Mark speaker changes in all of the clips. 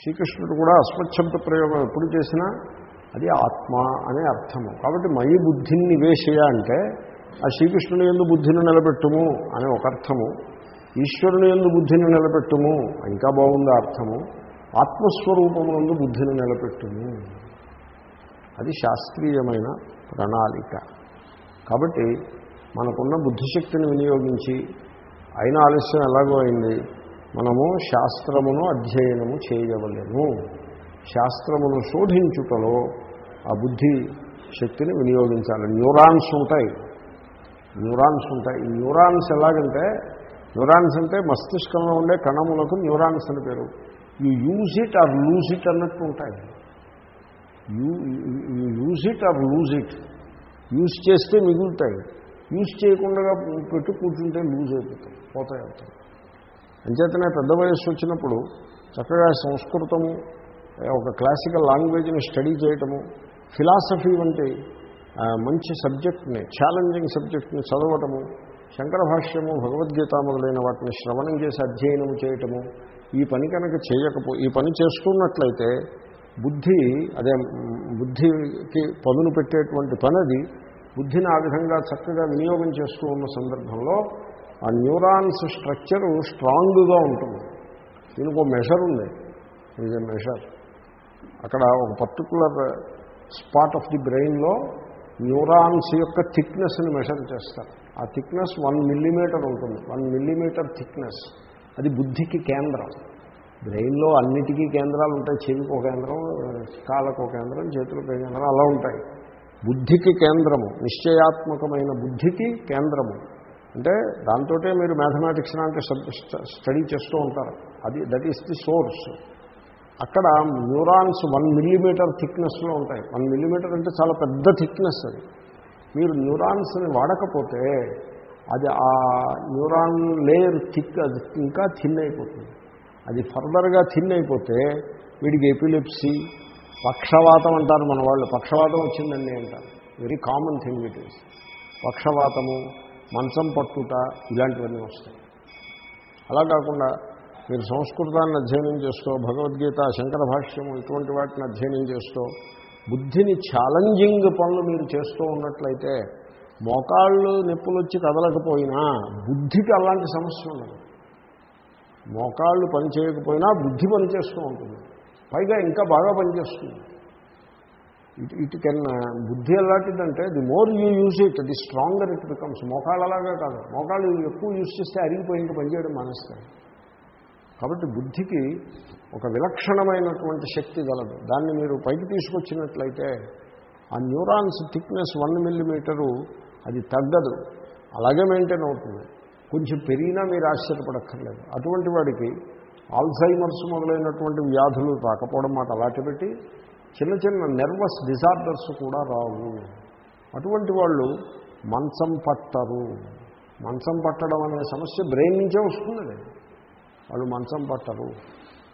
Speaker 1: శ్రీకృష్ణుడు కూడా అస్మశబ్ద ప్రయోగం ఎప్పుడు చేసినా అది ఆత్మ అనే అర్థము. కాబట్టి మయి బుద్ధిని నివేశయ అంటే ఆ శ్రీకృష్ణుని ఎందు బుద్ధిని నిలబెట్టుము అనే ఒక అర్థము. ఈశ్వరుని ఎందు బుద్ధిని నిలబెట్టుము ఇంకా బాగుంది అర్థము. ఆత్మస్వరూపమునందు బుద్ధిని నిలబెట్టుము. అది శాస్త్రీయమైన ప్రణాళిక. కాబట్టి మనకున్న బుద్ధిశక్తిని వినియోగించి అయిన ఆలస్యం ఎలాగో అయింది? మనము శాస్త్రమును అధ్యయనము చేయవలేము శాస్త్రమును శోధించుటలో ఆ బుద్ధి శక్తిని వినియోగించాలి. న్యూరాన్స్ ఉంటాయి. న్యూరాన్స్ ఉంటాయి. ఈ న్యూరాన్స్ ఎలాగంటే న్యూరాన్స్ అంటే మస్తిష్కంలో ఉండే కణములకు న్యూరాన్స్ అని పేరు. You use it or lose it అన్నట్టు ఉంటాయి. You use it or lose it. Use చేస్తే మిగులుతాయి. యూజ్ చేయకుండా పెట్టి కూర్చుంటే లూజ్ అయిపోతాయి. పోతాయి అవుతాయి అంచేతనే పెద్ద వయస్సు వచ్చినప్పుడు చక్కగా సంస్కృతము ఒక క్లాసికల్ లాంగ్వేజ్ని స్టడీ చేయటము ఫిలాసఫీ వంటి మంచి సబ్జెక్ట్ని ఛాలెంజింగ్ సబ్జెక్ట్ని చదవటము శంకర భాష్యము భగవద్గీత మొదలైన వాటిని శ్రవణం చేసి అధ్యయనం చేయటము ఈ పని కనుక చేయకపో ఈ పని చేస్తున్నట్లయితే బుద్ధి అదే బుద్ధికి పదును పెట్టేటువంటి పని అది బుద్ధిని ఆ విధంగా చక్కగా వినియోగం చేస్తూ ఉన్న సందర్భంలో ఆ న్యూరాన్స్ స్ట్రక్చరు స్ట్రాంగ్గా ఉంటుంది. దీనికి ఒక మెషర్ ఉంది. ఇది మెషర్ అక్కడ ఒక పర్టికులర్ స్పాట్ ఆఫ్ ది బ్రెయిన్లో న్యూరాన్స్ యొక్క థిక్నెస్ని మెషర్ చేస్తారు. ఆ థిక్నెస్ వన్ మిల్లీమీటర్ ఉంటుంది. వన్ మిల్లీమీటర్ థిక్నెస్ అది బుద్ధికి కేంద్రం. బ్రెయిన్లో అన్నిటికీ కేంద్రాలు ఉంటాయి. చెవికి ఒక కేంద్రం కాళ్ళకు ఒక కేంద్రం చేతులకు కేంద్రం అలా ఉంటాయి. బుద్ధికి కేంద్రము నిశ్చయాత్మకమైన బుద్ధికి కేంద్రము. అంటే దాంతోటే మీరు మ్యాథమెటిక్స్ లాంటి స్టడీ చేస్తూ ఉంటారు. అది దట్ ఈస్ ది సోర్స్ అక్కడ న్యూరాన్స్ వన్ మిల్లీమీటర్ థిక్నెస్లో ఉంటాయి. వన్ మిల్లీమీటర్ అంటే చాలా పెద్ద థిక్నెస్ అది. మీరు న్యూరాన్స్ని వాడకపోతే అది ఆ న్యూరాన్ లేయర్ థిక్ అది ఇంకా థిన్ అయిపోతుంది. అది ఫర్దర్గా థిన్ అయిపోతే వీడికి ఎపిలిప్సీ పక్షవాతం అంటారు మన వాళ్ళు. పక్షవాతం వచ్చిందండి అంటారు. Very common thing it is పక్షవాతము మంచం పట్టుట ఇలాంటివన్నీ వస్తాయి. అలా కాకుండా మీరు సంస్కృతాన్ని అధ్యయనం చేస్తూ భగవద్గీత శంకర భాష్యం ఇటువంటి వాటిని అధ్యయనం చేస్తూ బుద్ధిని ఛాలెంజింగ్ పనులు మీరు చేస్తూ ఉన్నట్లయితే మోకాళ్ళు నొప్పులు వచ్చి కదలకపోయినా బుద్ధికి అలాంటి సమస్య ఉండదు. మోకాళ్ళు పనిచేయకపోయినా బుద్ధి పనిచేస్తూ ఉంటుంది. పైగా ఇంకా బాగా పనిచేస్తుంది ఇట్ ఇట్ కెన్ బుద్ధి ఎలాంటిదంటే the more you use it the stronger it becomes మోకాళ్ళలాగా కాదు. మోకాళ్ళు ఎక్కువ యూజ్ చేస్తే అరిగిపోయి ఇంకా పనిచేయడం మానేస్తాయి కాబట్టి బుద్ధికి ఒక విలక్షణమైనటువంటి శక్తి గలదు. దాన్ని మీరు పైకి తీసుకొచ్చినట్లయితే ఆ న్యూరాన్స్ థిక్నెస్ వన్ మిల్లీమీటరు అది తగ్గదు. అలాగే మెయింటైన్ అవుతుంది. కొంచెం పెరిగినా మీరు ఆశ్చర్యపడక్కర్లేదు. అటువంటి వాడికి ఆల్జైమర్స్ మొదలైనటువంటి వ్యాధులు రాకపోవడం మాట అలాంటి పెట్టి చిన్న చిన్న నెర్వస్ డిజార్డర్స్ కూడా రావు. అటువంటి వాళ్ళు మంచం పట్టరు. మంచం పట్టడం అనే సమస్య బ్రెయిన్ నుంచే వస్తుంది. వాళ్ళు మంచం పట్టరు.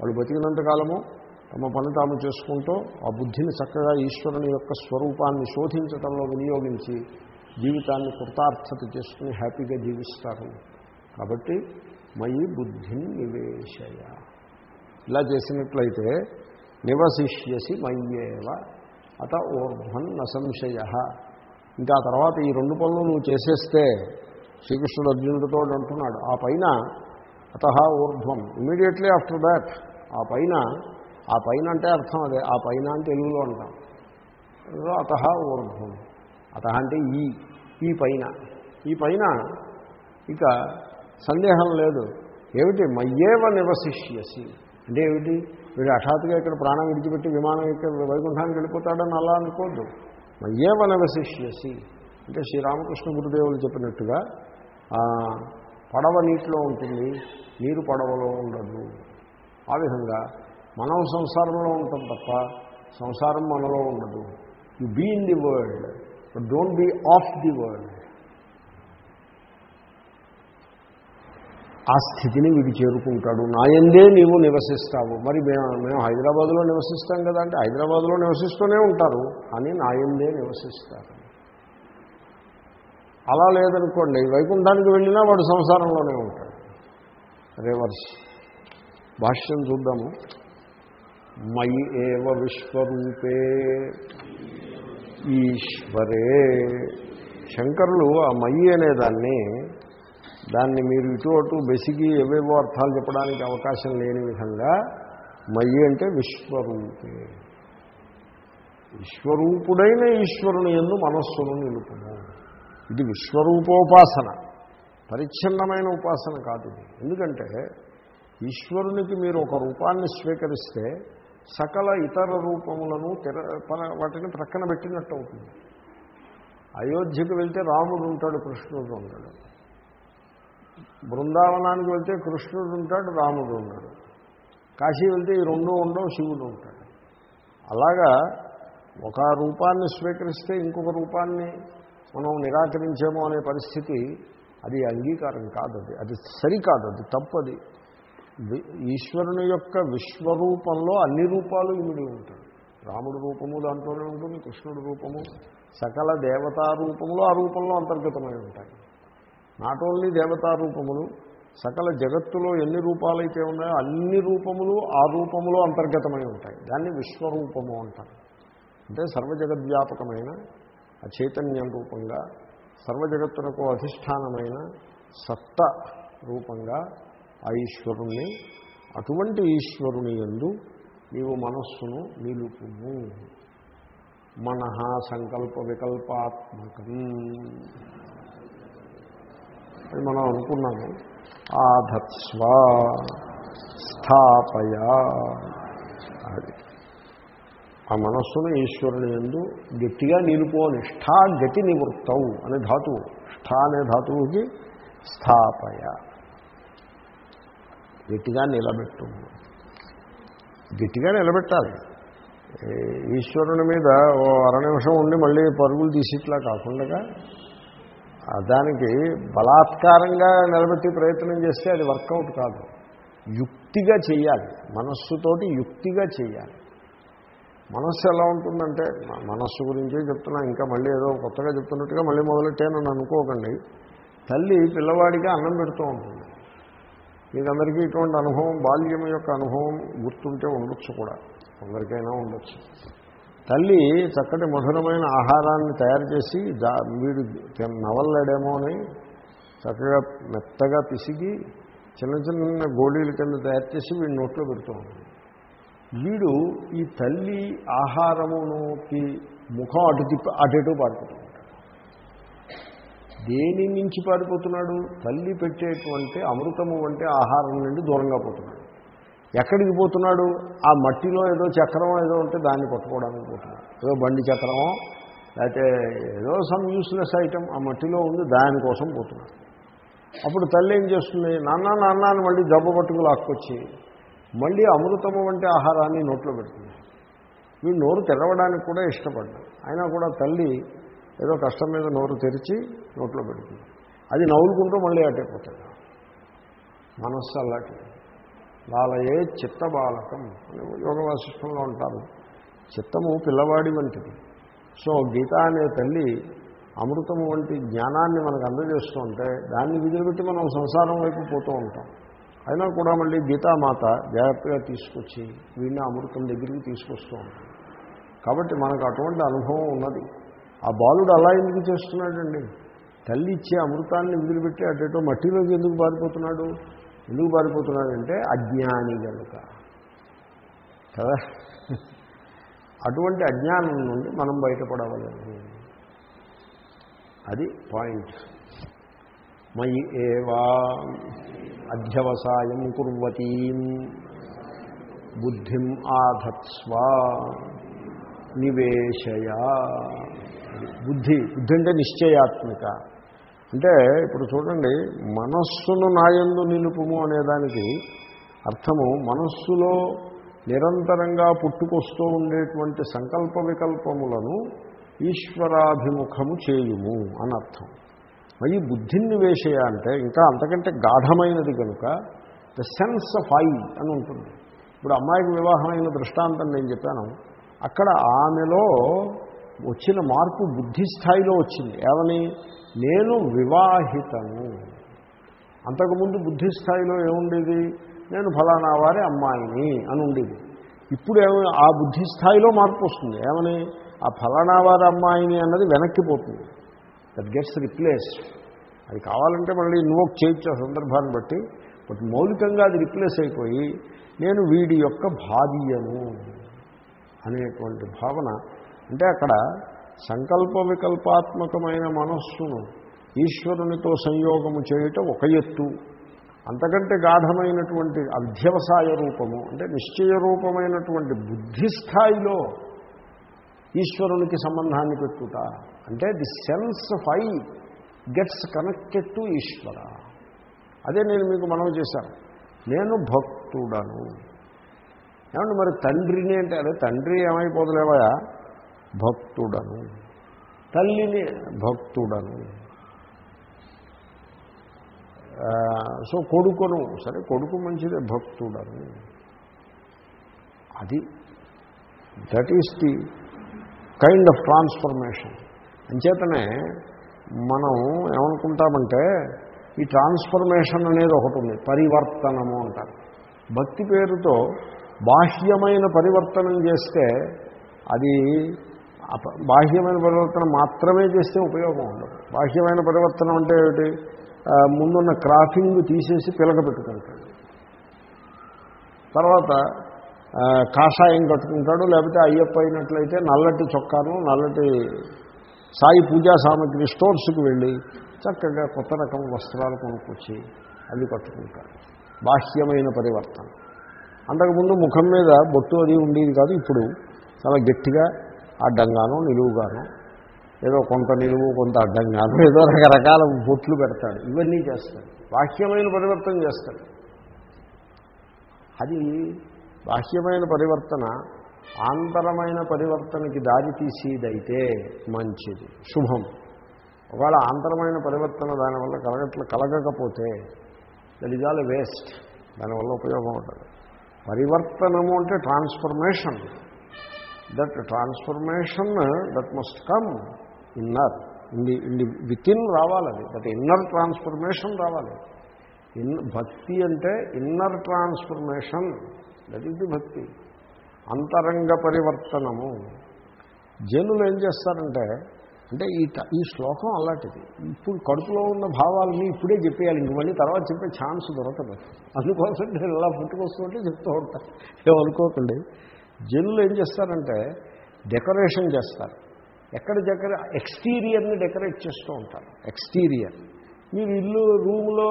Speaker 1: వాళ్ళు బతికినంతకాలము తమ పని తాము చేసుకుంటూ ఆ బుద్ధిని చక్కగా ఈశ్వరుని యొక్క స్వరూపాన్ని శోధించడంలో వినియోగించి జీవితాన్ని కృతార్థత చేసుకుని హ్యాపీగా జీవిస్తారు. కాబట్టి మయి బుద్ధిని నివేశయ. ఇలా చేసినట్లయితే నివసిష్యసి మయ్యేవ అత ఊర్ధ్వన్ నసంశయ ఇంకా తర్వాత ఈ రెండు పనులు నువ్వు చేసేస్తే శ్రీకృష్ణుడు అర్జునుడితో అంటున్నాడు ఆ పైన అత ఊర్ధ్వం. ఇమీడియట్లీ ఆఫ్టర్ దాట్ ఆ పైన ఆ పైన అంటే అర్థం అదే ఆ పైన అంటే తెలుగులో అంటాం. అత ఊర్ధ్వం. అత అంటే ఈ ఈ పైన. ఈ పైన ఇక సందేహం లేదు. ఏమిటి? మయ్యేవ నివసిష్యసి. అంటే ఏమిటి? వీడు హఠాత్తుగా ఇక్కడ ప్రాణం విడిచిపెట్టి విమానం ఇక్కడ వైకుంఠానికి వెళ్ళిపోతాడని అలా అనుకోద్దు. మయ్యేవ నివసిష్యసి అంటే శ్రీరామకృష్ణ గురుదేవులు చెప్పినట్టుగా పడవ నీటిలో ఉంటుంది నీరు పడవలో ఉండదు. ఆ విధంగా మనం సంసారంలో ఉంటాం తప్ప సంసారం మనలో ఉండదు. You be in the world but don't be of the world ఆ స్థితిని వీడు చేరుకుంటాడు. నాయందే నీవు నివసిస్తావు. మరి మేము మేము హైదరాబాద్లో నివసిస్తాం కదా అంటే హైదరాబాద్లో నివసిస్తూనే ఉంటారు. అని నాయందే నివసిస్తారు. అలా లేదనుకోండి వైకుంఠానికి వెళ్ళినా వాడు సంసారంలోనే ఉంటాడు. రివర్స్ భాష్యం చూద్దాము. మయి ఏవ విశ్వరూపే ఈశ్వరే. శంకరులు ఆ మయి అనే దాన్ని మీరు ఇటు అటు బెసిగి ఏవేవో అర్థాలు చెప్పడానికి అవకాశం లేని విధంగా మయి అంటే విశ్వరూపే. విశ్వరూపుడైన ఈశ్వరుని ఎందు మనస్సును నిలుపుము. ఇది విశ్వరూపోపాసన. పరిచ్ఛిన్నమైన ఉపాసన కాదు ఇది. ఎందుకంటే ఈశ్వరునికి మీరు ఒక రూపాన్ని స్వీకరిస్తే సకల ఇతర రూపములను తెర వాటిని ప్రక్కన పెట్టినట్టు అవుతుంది. అయోధ్యకు వెళ్తే రాముడు ఉంటాడు కృష్ణుడు ఉంటాడు. బృందావనానికి వెళ్తే కృష్ణుడు ఉంటాడు రాముడు ఉంటాడు. కాశీ వెళ్తే ఈ రెండు ఉండవు శివుడు ఉంటాడు. అలాగా ఒక రూపాన్ని స్వీకరిస్తే ఇంకొక రూపాన్ని మనం నిరాకరించేమో అనే పరిస్థితి అది అంగీకారం కాదు అది. సరికాదు అది తప్పది. ఈశ్వరుని యొక్క విశ్వరూపంలో అన్ని రూపాలు ఇమిడి ఉంటాయి. రాముడు రూపము దాంట్లోనే ఉంటుంది కృష్ణుడు రూపము సకల దేవతా రూపంలో ఆ రూపంలో అంతర్గతమై ఉంటాయి. నాట్ ఓన్లీ దేవతా రూపములు సకల జగత్తులో ఎన్ని రూపాలైతే ఉన్నాయో అన్ని రూపములు ఆ రూపములో అంతర్గతమై ఉంటాయి. దాన్ని విశ్వరూపము అంటారు. అంటే సర్వజగద్వ్యాపకమైన ఆ చైతన్యం రూపంగా సర్వజగత్తునకు అధిష్టానమైన సత్త రూపంగా ఆ ఈశ్వరుణ్ణి అటువంటి ఈశ్వరుని ఎందు నీవు మనస్సును నిలుపుము. మన సంకల్ప వికల్పాత్మకం. అని మనం అనుకున్నాము. ఆధత్స్వ స్థాపయ అది. ఆ మనస్సును ఈశ్వరుని ఎందు గట్టిగా నిలుపో నిష్ఠా గతి నివృత్తవు అనే ధాతువు. స్థా అనే ధాతువుకి స్థాపయ. గట్టిగా నిలబెట్టు. గట్టిగా నిలబెట్టాలి. ఈశ్వరుని మీద ఓ అర నిమిషం ఉండి మళ్ళీ పరుగులు తీసిట్లా కాకుండా దానికి బలాత్కారంగా నిలబెట్టి ప్రయత్నం చేస్తే అది వర్కౌట్ కాదు. యుక్తిగా చేయాలి మనస్సుతోటి యుక్తిగా చేయాలి మనస్సు ఎలా ఉంటుందంటే మనస్సు గురించే చెప్తున్నా ఇంకా మళ్ళీ ఏదో కొత్తగా చెప్తున్నట్టుగా మళ్ళీ మొదలెట్టానని అనుకోకండి. తల్లి పిల్లవాడికి అన్నం పెడుతూ ఉంటుంది. మీకందరికీ ఇటువంటి అనుభవం బాల్యం యొక్క అనుభవం గుర్తుంటే ఉండొచ్చు కూడా. కొందరికైనా ఉండొచ్చు. తల్లి చక్కటి మధురమైన ఆహారాన్ని తయారు చేసి దా వీడు నవల్లాడేమో అని చక్కగా మెత్తగా పిసిగి చిన్న చిన్న గోళీల కింద తయారు చేసి వీడి నోట్లో పెడుతూ ఉంటుంది వీడు ఈ తల్లి ఆహారముకి ముఖం అటు తిప్పి అటు ఇటు దేని నుంచి పారిపోతున్నాడు? తల్లి పెట్టేటువంటి అమృతము వంటి ఆహారం నుండి దూరంగా పోతున్నాడు. ఎక్కడికి పోతున్నాడు? ఆ మట్టిలో ఏదో చక్రం ఏదో ఉంటే దాన్ని పట్టుకోవడానికి పోతున్నాడు. ఏదో బండి చక్రమో లేకపోతే ఏదో సమ్ యూస్లెస్ ఐటమ్ ఆ మట్టిలో ఉంది దానికోసం పోతున్నాడు. అప్పుడు తల్లి ఏం చేస్తుంది? నాన్న నాన్న అని మళ్ళీ దెబ్బ పట్టుకు లాక్కొచ్చి మళ్ళీ అమృతము వంటి ఆహారాన్ని నోట్లో పెడుతుంది. వీడు నోరు తెరవడానికి కూడా ఇష్టపడ్డాడు. అయినా కూడా తల్లి ఏదో కష్టం మీద నోరు తెరిచి నోట్లో పెడుతుంది. అది నవ్వులుకుంటూ మళ్ళీ అటైపోతాడు మనస్సు అలాంటిది లాలయే చిత్త బాలకం అని యోగ వాసిష్టంలో ఉంటారు. చిత్తము పిల్లవాడి వంటిది. సో గీత అనే తల్లి అమృతము వంటి జ్ఞానాన్ని మనకు అందజేస్తూ ఉంటే దాన్ని విదిలిపెట్టి మనం సంసారం వైపు పోతూ ఉంటాం. అయినా కూడా మళ్ళీ గీతామాత జాగ్రత్తగా తీసుకొచ్చి వీడిని అమృతం దగ్గరికి తీసుకొస్తూ ఉంటాం కాబట్టి మనకు అటువంటి అనుభవం ఉన్నది. ఆ బాలుడు అలా ఎందుకు చేస్తున్నాడండి? తల్లి ఇచ్చే అమృతాన్ని వదిలిపెట్టి అటేటో మట్టిలోకి ఎందుకు పారిపోతున్నాడు? ఎందుకు పారిపోతున్నాడంటే అజ్ఞాని కనుక కదా? అటువంటి అజ్ఞానం నుండి మనం బయటపడవలేదు అది పాయింట్. మయి ఏవా అధ్యవసాయం కుర్వతీం బుద్ధిం ఆధత్స్వ నివేశయ. బుద్ధి బుద్ధి అంటే నిశ్చయాత్మిక. అంటే ఇప్పుడు చూడండి మనస్సును నాయందు నిలుపుము అనేదానికి అర్థము మనస్సులో నిరంతరంగా పుట్టుకొస్తూ ఉండేటువంటి సంకల్ప వికల్పములను ఈశ్వరాభిముఖము చేయుము అని అర్థం మరి బుద్ధిని వేసేయ అంటే ఇంకా అంతకంటే గాఢమైనది కనుక ద సెన్స్ ఆఫ్ ఐ అని ఉంటుంది. ఇప్పుడు అమ్మాయికి వివాహమైన దృష్టాంతం నేను చెప్పాను. అక్కడ ఆమెలో వచ్చిన మార్పు బుద్ధి స్థాయిలో వచ్చింది. ఏమని? నేను వివాహితను. అంతకుముందు బుద్ధి స్థాయిలో ఏముండేది? నేను ఫలానా వారి అమ్మాయిని అని ఉండేది. ఇప్పుడు ఏమో ఆ బుద్ధి స్థాయిలో మార్పు వస్తుంది. ఏమని? ఆ ఫలానా వారి అమ్మాయిని అన్నది వెనక్కిపోతుంది దట్ గెట్స్ రిప్లేస్ అది కావాలంటే మళ్ళీ ఇన్వోక్ చేయొచ్చు ఆ సందర్భాన్ని బట్టి బట్ మౌలికంగా అది రిప్లేస్ అయిపోయి నేను వీడి యొక్క భార్యను అనేటువంటి భావన అంటే అక్కడ సంకల్ప వికల్పాత్మకమైన మనస్సును ఈశ్వరునితో సంయోగము చేయటం ఒక ఎత్తు. అంతకంటే గాఢమైనటువంటి అధ్యవసాయ రూపము అంటే నిశ్చయ రూపమైనటువంటి బుద్ధి స్థాయిలో ఈశ్వరునికి సంబంధాన్ని పెట్టుట. అంటే the sense of I gets connected to Ishwara. అదే నేను మీకు మనవి చేశాను. నేను భక్తుడను. ఏమంటే మరి తండ్రిని అంటే అదే తండ్రి ఏమైపోదలేవయా భక్తుడను. తల్లిని భక్తుడను. సో కొడుకును సరే కొడుకు మంచిదే భక్తుడను. అది that is the kind of transformation అంచేతనే మనం ఏమనుకుంటామంటే ఈ ట్రాన్స్ఫర్మేషన్ అనేది ఒకటి ఉంది పరివర్తనము అంటారు. భక్తి పేరుతో బాహ్యమైన పరివర్తనం చేస్తే అది బాహ్యమైన పరివర్తన మాత్రమే చేస్తే ఉపయోగం ఉండదు. బాహ్యమైన పరివర్తనం అంటే ఏమిటి? ముందున్న క్రాఫింగ్ తీసేసి పిలక పెట్టుకుంటాడు. తర్వాత కాషాయం కట్టుకుంటాడు లేకపోతే అయ్యప్ప అయినట్లయితే నల్లటి చొక్కాను నల్లటి సాయి పూజా సామాగ్రి స్టోర్స్కి వెళ్ళి చక్కగా కొత్త రకం వస్త్రాలు కొనుక్కొచ్చి అవి కట్టుకుంటాడు. బాహ్యమైన పరివర్తన. అంతకుముందు ముఖం మీద బొట్టు అది ఉండేది కాదు ఇప్పుడు చాలా గట్టిగా అడ్డంగాను నిలువుగాను. ఏదో కొంత నిలువు కొంత అడ్డంగాను ఏదో రకరకాల బొట్లు పెడతాడు. ఇవన్నీ చేస్తాడు. బాహ్యమైన పరివర్తన చేస్తాడు. అది బాహ్యమైన పరివర్తన ఆంతరమైన పరివర్తనకి దారి తీసేదైతే మంచిది శుభం. ఒకవేళ ఆంతరమైన పరివర్తన దానివల్ల కలగట్ల కలగకపోతే దట్ ఈజ్ ఆల్ వేస్ట్. దానివల్ల ఉపయోగం ఉంటుంది పరివర్తనము అంటే transformation. That transformation that must come inner. In the in the within రావాలి దట్ ఇన్నర్ ట్రాన్స్ఫర్మేషన్ రావాలి. ఇన్ భక్తి అంటే inner transformation. That is the bhakti. అంతరంగ పరివర్తనము. జనులు ఏం చేస్తారంటే అంటే ఈ ఈ శ్లోకం అలాంటిది. ఇప్పుడు కడుపులో ఉన్న భావాలని ఇప్పుడే చెప్పేయాలి. ఇంక మళ్ళీ తర్వాత చెప్పే ఛాన్స్ దొరకదు. అందుకోసం నేను ఇలా పుట్టుకొస్తుంటే చెప్తూ ఉంటాను ఏమనుకోకండి. జనులు ఏం చేస్తారంటే డెకరేషన్ చేస్తారు. ఎక్కడ దగ్గర? ఎక్స్టీరియర్ని డెకరేట్ చేస్తూ ఉంటారు. ఎక్స్టీరియర్. మీరు ఇల్లు రూమ్లో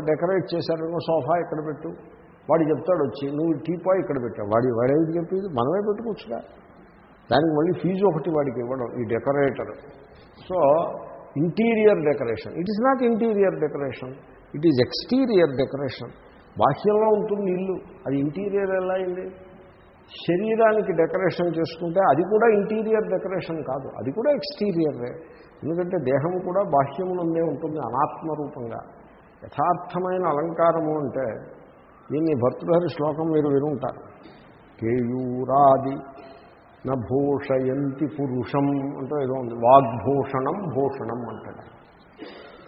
Speaker 1: డెకరేట్ చేశారనుకో సోఫా ఇక్కడ పెట్టు? వాడు చెప్తాడు వచ్చి నువ్వు టీపా ఇక్కడ పెట్టావు. వాడి వాడేది చెప్పేది? మనమే పెట్టుకోవచ్చుగా. దానికి మళ్ళీ ఫీజు ఒకటి వాడికి ఇవ్వడం ఈ decorator. So interior decoration. It is not interior decoration. It is exterior decoration బాహ్యంలో ఉంటుంది ఇల్లు. అది ఇంటీరియర్ ఎలా అయింది? శరీరానికి డెకరేషన్ చేసుకుంటే అది కూడా ఇంటీరియర్ డెకరేషన్ కాదు అది కూడా ఎక్స్టీరియరే. ఎందుకంటే దేహం కూడా బాహ్యమునందే ఉంటుంది అనాత్మ రూపంగా. యథార్థమైన అలంకారము అంటే దీన్ని భర్తృహరి శ్లోకం మీరు వినుంటారు. కేయూరాది నభూషయంతి పురుషం అంటే ఏదో ఉంది. వాగ్భూషణం భూషణం అంటాడు.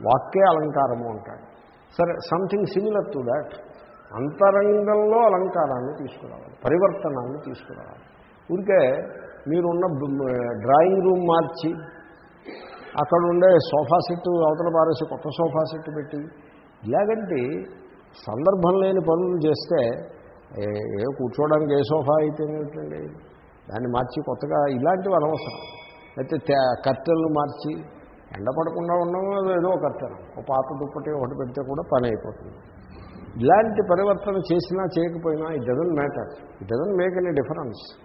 Speaker 1: వాక్కే అలంకారము అంటాడు. సరే సంథింగ్ సిమిలర్ టు దాట్. అంతరంగంలో అలంకారాన్ని తీసుకురావాలి పరివర్తనాన్ని తీసుకురావాలి. ఊరికే మీరున్న డ్రాయింగ్ రూమ్ మార్చి అక్కడ ఉండే సోఫా సెట్ అవతల పారేసి కొత్త సోఫా సెట్ పెట్టి ఇలాగంటే సందర్భం లేని పనులు చేస్తే ఏ కూర్చోవడానికి ఏ సోఫా అయితే ఏమిటండి? దాన్ని మార్చి కొత్తగా ఇలాంటివి అనవసరం. అయితే తే- కట్టెలను మార్చి ఎండ పడకుండా ఉండడం ఏదో కట్టెలు ఒక పాత దుప్పటి ఒకటి పెడితే కూడా పని అయిపోతుంది. ఇలాంటి పరివర్తన చేసినా చేయకపోయినా it doesn't matter it doesn't make any difference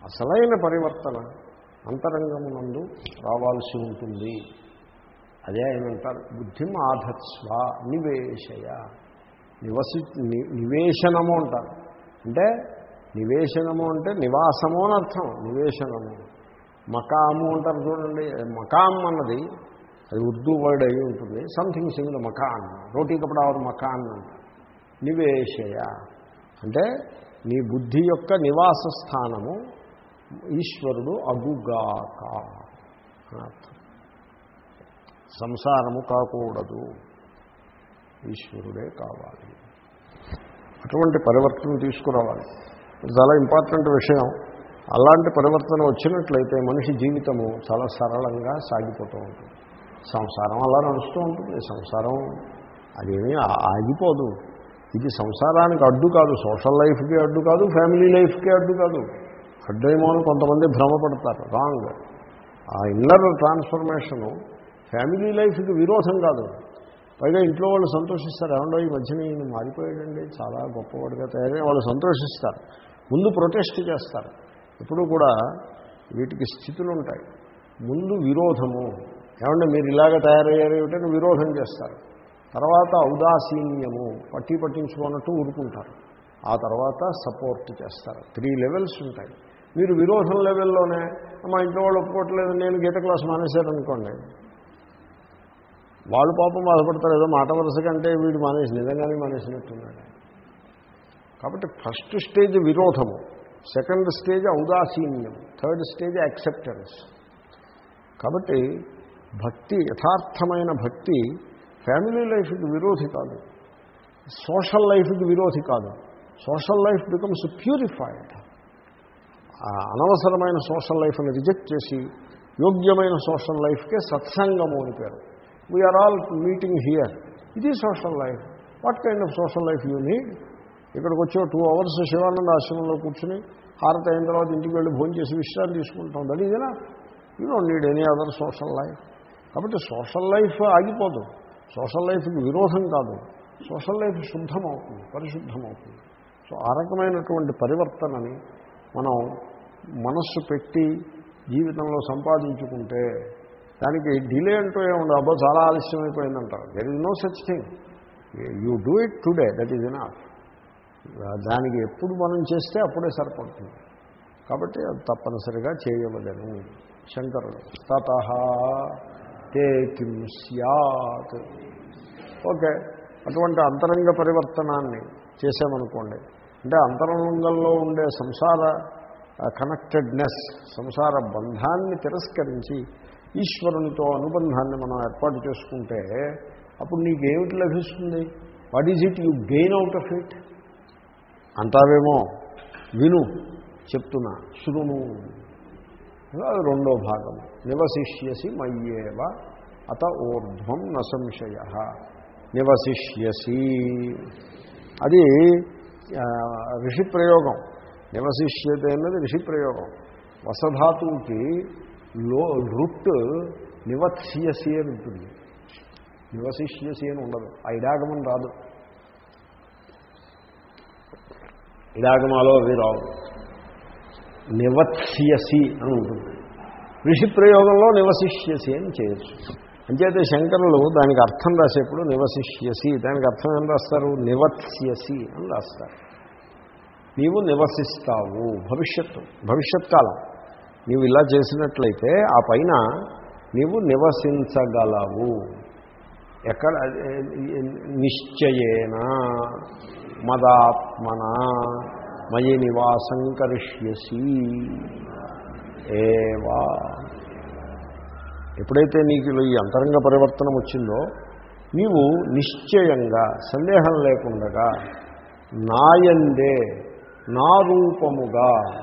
Speaker 1: అసలైన పరివర్తన అంతరంగమునందు రావాల్సి ఉంటుంది. అదే ఆయన అంటారు బుద్ధిం ఆధత్స్వ నివేశయ. నివసి నివేశనము అంటారు. అంటే నివేశనము అంటే నివాసము అని అర్థం. నివేశనము. మకాము అంటారు చూడండి. మకాం అన్నది అది ఉర్దూ వర్డ్ అయి ఉంటుంది. సంథింగ్ సింగ్ మకాన్. రోటీ కపడా और మకాన్ అంటారు. నివేశయ. అంటే నీ బుద్ధి యొక్క నివాస స్థానము ఈశ్వరుడు అగుగాక సంసారము కాకూడదు. ఈశ్వరుడే కావాలి. అటువంటి పరివర్తన తీసుకురావాలి. చాలా ఇంపార్టెంట్ విషయం. అలాంటి పరివర్తన వచ్చినట్లయితే మనిషి జీవితము చాలా సరళంగా సాగిపోతూ ఉంటుంది. సంసారం అలా నడుస్తూ ఉంటుంది. సంసారం అదేమీ ఆగిపోదు. ఇది సంసారానికి అడ్డు కాదు సోషల్ లైఫ్కి అడ్డు కాదు ఫ్యామిలీ లైఫ్కి అడ్డు కాదు. అడ్డేమో అని కొంతమంది భ్రమపడతారు రాంగ్. ఆ ఇన్నర్ ట్రాన్స్ఫర్మేషను ఫ్యామిలీ లైఫ్కి విరోధం కాదు. పైగా ఇంట్లో వాళ్ళు సంతోషిస్తారు. ఏమండో ఈ మధ్యన ఈయన మారిపోయాడండి చాలా గొప్పవాడిగా తయారై వాళ్ళు సంతోషిస్తారు. ముందు ప్రొటెస్ట్ చేస్తారు. ఎప్పుడు కూడా వీటికి స్థితులు ఉంటాయి ముందు విరోధము. ఏమంటే మీరు ఇలాగ తయారయ్యారు ఏమిటని విరోధం చేస్తారు. తర్వాత ఔదాసీన్యము పట్టి పట్టించుకున్నట్టు ఊరుకుంటారు. ఆ తర్వాత సపోర్ట్ చేస్తారు. త్రీ లెవెల్స్ ఉంటాయి. మీరు విరోధం లెవెల్లోనే మా ఇంట్లో వాళ్ళు ఒప్పుకోవట్లేదు నేను గీత క్లాస్ మానేశారనుకోండి. వాళ్ళు పాపం బాధపడతారు ఏదో మాట వరుస కంటే వీడు మానేసి నిజంగానే మానేసినట్టున్నాడు. కాబట్టి ఫస్ట్ స్టేజ్ విరోధము సెకండ్ స్టేజ్ ఔదాసీన్యం థర్డ్ స్టేజ్ యాక్సెప్టెన్స్. కాబట్టి భక్తి యథార్థమైన భక్తి ఫ్యామిలీ లైఫ్కి విరోధి కాదు. సోషల్ లైఫ్కి విరోధి కాదు. Social life becomes purified. అనవసరమైన సోషల్ లైఫ్ని రిజెక్ట్ చేసి యోగ్యమైన సోషల్ లైఫ్కే సత్సంగము అని పేరు. We are all meeting here ఇది social life what kind of social life you need ఇక్కడికి వచ్చి టూ అవర్స్ శివానంద ఆశ్రమంలో కూర్చుని హారత అయిన తర్వాత ఇంటికి వెళ్ళి భోజనం చేసి విషయాన్ని తీసుకుంటాం. దట్ ఇదేనా you don't need any other social life కాబట్టి సోషల్ లైఫ్ ఆగిపోదు. సోషల్ లైఫ్కి విరోధం కాదు. సోషల్ లైఫ్ శుద్ధమవుతుంది పరిశుద్ధమవుతుంది. సో ఆ రకమైనటువంటి పరివర్తనని మనం మనస్సు పెట్టి జీవితంలో సంపాదించుకుంటే దానికి డిలే అంటూ ఏముండదు. అబ్బో చాలా ఆలస్యం అయిపోయిందంటారు there is no such thing you do it today that is enough దానికి ఎప్పుడు మనం చేస్తే అప్పుడే సరిపడుతుంది. కాబట్టి అది తప్పనిసరిగా చేయవలను. శంకరుడు తత తే కిం సత్ ఓకే అటువంటి అంతరంగ పరివర్తనాన్ని చేసామనుకోండి అంటే అంతరంగంలో ఉండే సంసార కనెక్టెడ్నెస్ సంసార బంధాన్ని తిరస్కరించి ఈశ్వరునితో అనుబంధాన్ని మనం ఏర్పాటు చేసుకుంటే అప్పుడు నీకేమిటి లభిస్తుంది? What is it you gain out of it అంటావేమో విను చెప్తున్నా శృణు. అది రెండో భాగం నివసిష్యసి మయ్యేవ అత ఊర్ధ్వం న సంశయ. నివసిష్యసి. అది ఋషి ప్రయోగం నివసిష్యత అన్నది ఋషి ప్రయోగం వసధాతువుకి లో రుట్ నివత్స్యసి అని ఉంటుంది. నివసిష్యసి అని ఉండదు. ఆ ఇడాగమం రాదు. ఇడాగమాలో అవి రావు. నివత్స్యసి అని ఉంటుంది. ఋషి ప్రయోగంలో నివసిష్యసి అని చేయొచ్చు. అంచేతే శంకరులు దానికి అర్థం రాసేప్పుడు నివసిష్యసి దానికి అర్థం ఏం రాస్తారు? నివత్స్యసి అని రాస్తారు. నీవు నివసిస్తావు భవిష్యత్తు భవిష్యత్ కాలం నీవు ఇలా చేసినట్లయితే ఆ పైన నీవు నివసించగలవు. ఎక్కడ? నిశ్చయేన మదాత్మన మయి నివాసం కరిష్యసి ఏవా? ఎప్పుడైతే నీకు ఈ అంతరంగ పరివర్తనం వచ్చిందో నీవు నిశ్చయంగా సందేహం లేకుండగా నాయందే నా రూపముగా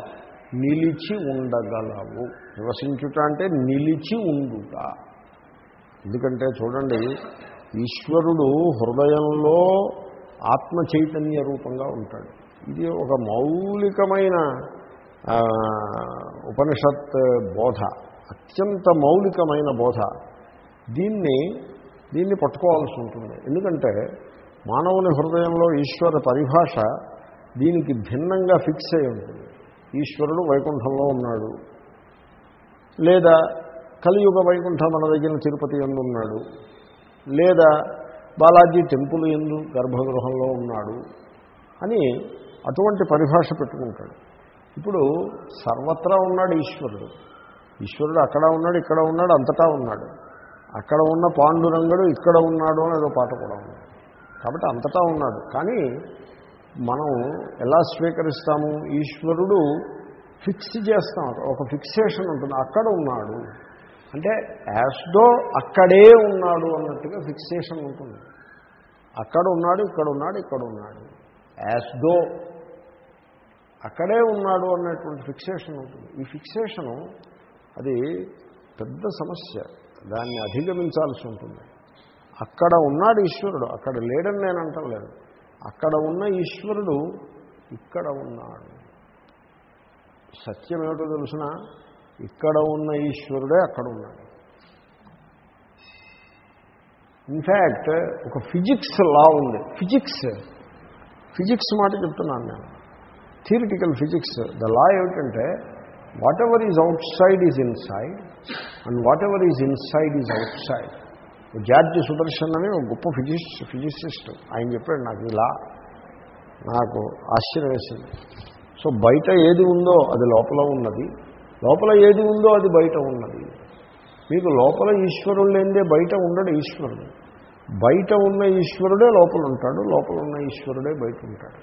Speaker 1: నిలిచి ఉండగలవు. నివసించుట అంటే నిలిచి ఉండుట. ఎందుకంటే చూడండి ఈశ్వరుడు హృదయంలో ఆత్మ చైతన్య రూపంగా ఉంటాడు. ఇది ఒక మౌలికమైన ఉపనిషత్ బోధ అత్యంత మౌలికమైన బోధ. దీన్ని దీన్ని పట్టుకోవాల్సి ఉంటుంది. ఎందుకంటే మానవుని హృదయంలో ఈశ్వర పరిభాష దీనికి భిన్నంగా ఫిక్స్ అయి ఉంటుంది. ఈశ్వరుడు వైకుంఠంలో ఉన్నాడు. లేదా కలియుగ వైకుంఠం మన దగ్గర తిరుపతి ఎందు ఉన్నాడు. లేదా బాలాజీ టెంపుల్ ఎందు గర్భగృహంలో ఉన్నాడు అని అటువంటి పరిభాష పెట్టుకుంటాడు. ఇప్పుడు సర్వత్రా ఉన్నాడు ఈశ్వరుడు. ఈశ్వరుడు అక్కడ ఉన్నాడు ఇక్కడ ఉన్నాడు అంతటా ఉన్నాడు. అక్కడ ఉన్న పాండురంగడు ఇక్కడ ఉన్నాడు అని ఏదో పాట కూడా ఉంది. కాబట్టి అంతటా ఉన్నాడు. కానీ మనం ఎలా స్వీకరిస్తాము? ఈశ్వరుడు ఫిక్స్ చేస్తాం. ఒక ఫిక్సేషన్ ఉంటుంది. అక్కడ ఉన్నాడు. అంటే యాస్డో అక్కడే ఉన్నాడు అన్నట్టుగా ఫిక్సేషన్ ఉంటుంది. అక్కడ ఉన్నాడు ఇక్కడ ఉన్నాడు ఇక్కడ ఉన్నాడు. యాస్డో అక్కడే ఉన్నాడు అన్నటువంటి ఫిక్సేషన్ ఉంటుంది. ఈ ఫిక్సేషను అది పెద్ద సమస్య. దాన్ని అధిగమించాల్సి ఉంటుంది. అక్కడ ఉన్నాడు ఈశ్వరుడు. అక్కడ లేడని నేను అంటలేదు. అక్కడ ఉన్న ఈశ్వరుడు ఇక్కడ ఉన్నాడు. సత్యం ఏమిటో తెలిసిన? ఇక్కడ ఉన్న ఈశ్వరుడే అక్కడ ఉన్నాడు. ఇన్ఫ్యాక్ట్ ఒక ఫిజిక్స్ లా ఉంది. ఫిజిక్స్ ఫిజిక్స్ మాట చెప్తున్నాను నేను. థియరిటికల్ ఫిజిక్స్ ద లా ఏమిటంటే whatever is outside is inside and whatever is inside is outside George Sudarshan అని ఒక గొప్ప ఫిజిక్స్ ఫిజిసిస్ట్ ఆయన చెప్పాడు నాకు ఇలా నాకు ఆశ్చర్యం వేసింది. సో బయట ఏది ఉందో అది లోపల ఉన్నది. లోపల ఏది ఉందో అది బయట ఉన్నది. మీకు లోపల ఈశ్వరుడు లేనిదే బయట ఉండడు ఈశ్వరుడు. బయట ఉన్న ఈశ్వరుడే లోపల ఉంటాడు లోపల ఉన్న ఈశ్వరుడే బయట ఉంటాడు.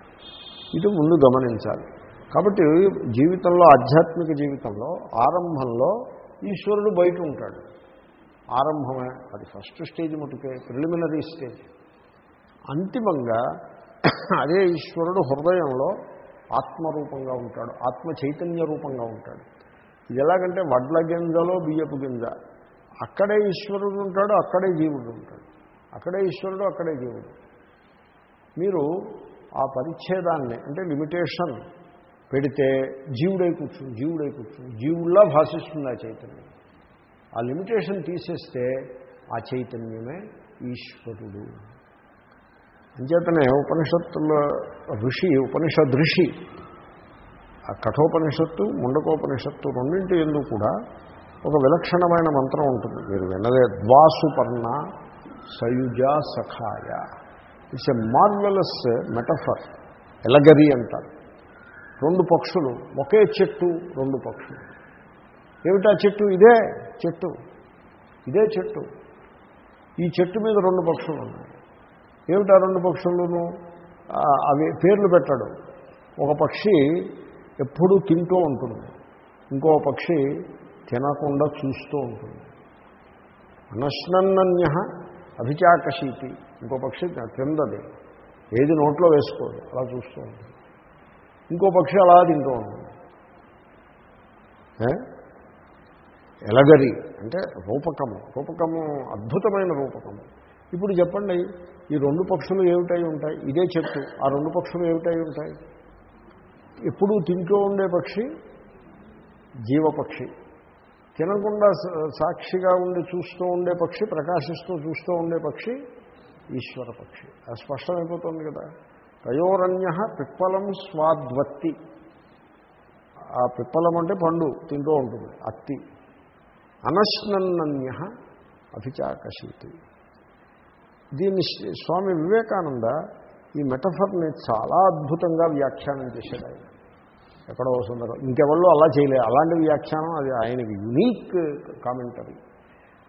Speaker 1: ఇది ముందు గమనించాలి. కాబట్టి జీవితంలో ఆధ్యాత్మిక జీవితంలో ఆరంభంలో ఈశ్వరుడు బయట ఉంటాడు. ఆరంభమే అది ఫస్ట్ స్టేజ్ మటుకే ప్రిలిమినరీ స్టేజ్. అంతిమంగా అదే ఈశ్వరుడు హృదయంలో ఆత్మరూపంగా ఉంటాడు ఆత్మ చైతన్య రూపంగా ఉంటాడు. ఇది ఎలాగంటే వడ్ల గింజలో బియ్యపు గింజ. అక్కడే ఈశ్వరుడు ఉంటాడు అక్కడే జీవుడు ఉంటాడు. అక్కడే ఈశ్వరుడు అక్కడే జీవుడు. మీరు ఆ పరిచ్ఛేదాన్ని అంటే లిమిటేషన్ పెడితే జీవుడై కూర్చుని జీవుడై కూర్చుని జీవుల్లా భాషిస్తుంది ఆ చైతన్యం. ఆ లిమిటేషన్ తీసేస్తే ఆ చైతన్యమే ఈశ్వరుడు. అంచేతనే ఉపనిషత్తుల ఋషి ఉపనిషద్ ఋషి ఆ కఠోపనిషత్తు ముండకోపనిషత్తు రెండింటి ఎందు కూడా ఒక విలక్షణమైన మంత్రం ఉంటుంది. మీరు విన్నదే ద్వాసుపర్ణ సయుజ సఖాయ. It's a marvellous metaphor allegory అంటారు. రెండు పక్షులు ఒకే చెట్టు రెండు పక్షులు. ఏమిటా చెట్టు? ఇదే చెట్టు. ఇదే చెట్టు. ఈ చెట్టు మీద రెండు పక్షులు ఉన్నాయి. ఏమిటా రెండు పక్షులను? అవి పేర్లు పెట్టాడు. ఒక పక్షి ఎప్పుడూ తింటూ ఉంటుంది. ఇంకో పక్షి తినకుండా చూస్తూ ఉంటుంది. అనశ్నన్నన్య అభిచాకశీతి. ఇంకో పక్షి తిందది ఏది నోట్లో వేసుకోదు అలా చూస్తూ ఉంటుంది ఇంకో పక్షి అలా తింటూ ఉంటుంది ఎలగరి అంటే రూపకము రూపకము అద్భుతమైన రూపకము ఇప్పుడు చెప్పండి ఈ రెండు పక్షులు ఏమిటై ఉంటాయి? ఇదే చెట్టు ఆ రెండు పక్షులు ఏమిటై ఉంటాయి? ఎప్పుడూ తింటూ ఉండే పక్షి జీవపక్షి. తినకుండా సాక్షిగా ఉండి చూస్తూ ఉండే పక్షి ప్రకాశిస్తూ చూస్తూ ఉండే పక్షి ఈశ్వర పక్షి అది స్పష్టమైపోతుంది కదా. తయోరణ్య పిప్పలం స్వాద్వత్తి. ఆ పిప్పలం అంటే పండు తింటూ ఉంటుంది. అత్తి. అనశ్నన్య అభిచాకశీతి. దీన్ని స్వామి వివేకానంద ఈ మెటఫర్ని చాలా అద్భుతంగా వ్యాఖ్యానం చేశాడు ఆయన. ఎక్కడో సందర్భం. ఇంకెవళ్ళు అలా చేయలేదు అలాంటి వ్యాఖ్యానం అది ఆయనకి యునీక్ కామెంటరీ.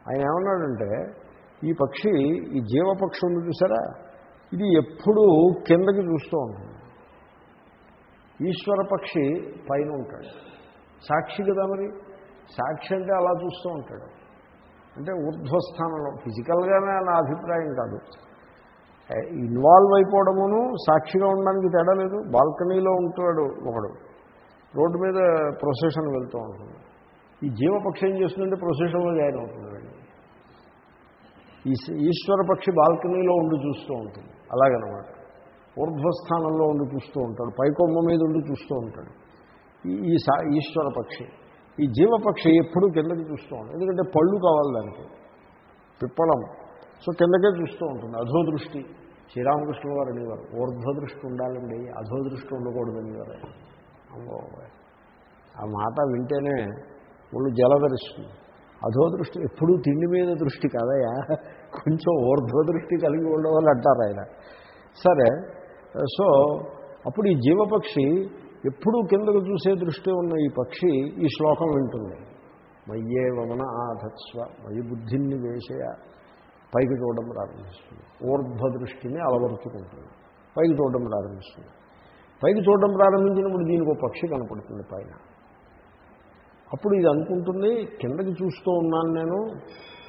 Speaker 1: ఆయన ఏమన్నాడంటే ఈ పక్షి ఈ జీవపక్షి ఉంది చూసారా? ఇది ఎప్పుడూ కిందకి చూస్తూ ఉంటుంది. ఈశ్వర పక్షి పైన ఉంటాడు. సాక్షి కదా మరి? సాక్షి అంటే అలా చూస్తూ ఉంటాడు. అంటే ఊర్ధ్వస్థానంలో ఫిజికల్గానే నా అభిప్రాయం కాదు. ఇన్వాల్వ్ అయిపోవడమును సాక్షిగా ఉండడానికి తేడా లేదు. బాల్కనీలో ఉంటాడు ఒకడు. రోడ్డు మీద ప్రొసెషన్ వెళ్తూ ఉంటుంది. ఈ జీవపక్షి ఏం చేస్తుందంటే ప్రొసెషన్లో జాయిన్ అవుతుంది ఈశ్వర పక్షి బాల్కనీలో ఉండి చూస్తూ ఉంటుంది. అలాగనమాట. ఊర్ధ్వస్థానంలో ఉండి చూస్తూ ఉంటాడు. పైకొమ్మ మీద ఉండి చూస్తూ ఉంటాడు. ఈ ఈశ్వర పక్షి ఈ జీవపక్షి ఎప్పుడూ కిందకి చూస్తూ ఉంటుంది. ఎందుకంటే పళ్ళు కావాలి దానికి. పిప్పలం. సో కిందకే చూస్తూ ఉంటుంది. అధో దృష్టి వారు అనేవారు. ఊర్ధ్వదృష్టి ఉండాలండి. అధో దృష్టి ఉండకూడదు అనేవారు ఆ మాట వింటేనే ఒళ్ళు జలధరిస్తుంది. అధో దృష్టి ఎప్పుడూ తిండి మీద దృష్టి కాదయా కొంచెం ఊర్ధ్వ దృష్టి కలిగి ఉండవాళ్ళు అంటారు ఆయన. సరే సో అప్పుడు ఈ జీవపక్షి ఎప్పుడూ కిందకు చూసే దృష్టి ఉన్న ఈ పక్షి ఈ శ్లోకం వింటుంది. మయ్యే వమన ఆధత్స్వ మయి బుద్ధిని వేసేయ పైకి చూడడం ప్రారంభిస్తుంది. ఊర్ధ్వ దృష్టిని అలవరుచుకుంటుంది. పైకి చూడడం ప్రారంభిస్తుంది. పైకి చూడడం ప్రారంభించినప్పుడు దీనికి ఒక పక్షి కనపడుతుంది పైన. అప్పుడు ఇది అనుకుంటుంది కిందకి చూస్తూ ఉన్నాను నేను.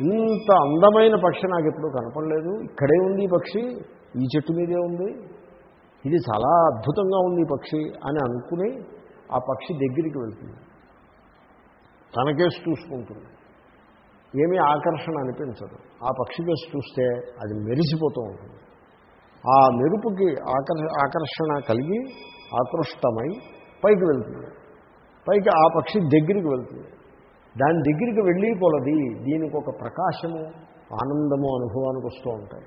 Speaker 1: ఇంత అందమైన పక్షి నాకు ఎప్పుడూ కనపడలేదు. ఇక్కడే ఉంది ఈ పక్షి ఈ చెట్టు మీదే ఉంది. ఇది చాలా అద్భుతంగా ఉంది ఈ పక్షి అని అనుకుని ఆ పక్షి దగ్గరికి వెళ్తుంది. తనకేసి చూసుకుంటుంది. ఏమీ ఆకర్షణ అనిపించదు. ఆ పక్షి కేసి చూస్తే అది మెరిసిపోతూ ఉంటుంది. ఆ మెరుపుకి ఆకర్ష ఆకర్షణ కలిగి ఆకృష్టమై పైకి వెళ్తుంది. పైకి ఆ పక్షి దగ్గరికి వెళ్తుంది. దాని దగ్గరికి వెళ్ళి కొలది దీనికి ఒక ప్రకాశము ఆనందము అనుభవానికి వస్తూ ఉంటాయి